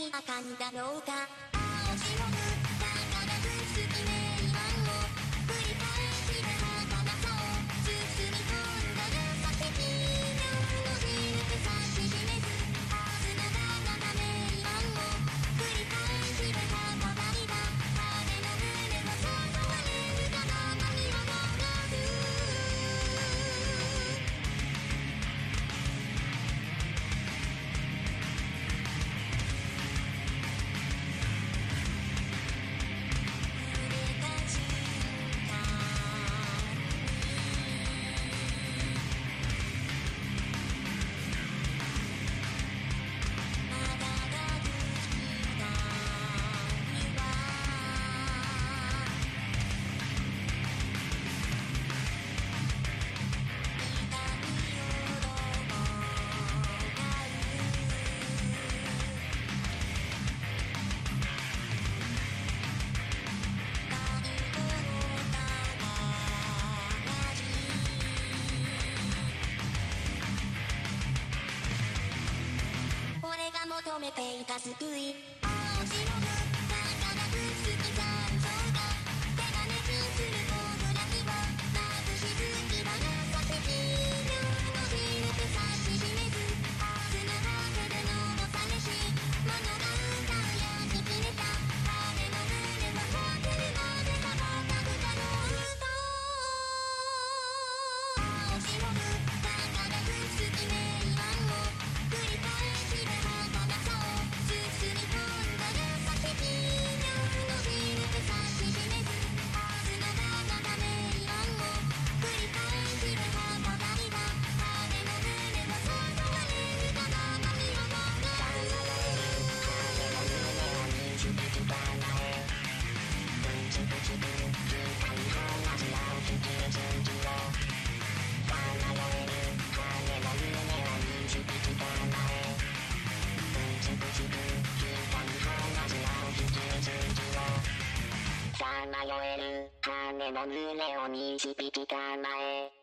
気がだろうか求めていた救い迷える羽の胸を導きたまえ